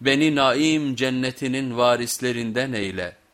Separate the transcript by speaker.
Speaker 1: Beni naim cennetinin varislerinden eyle.''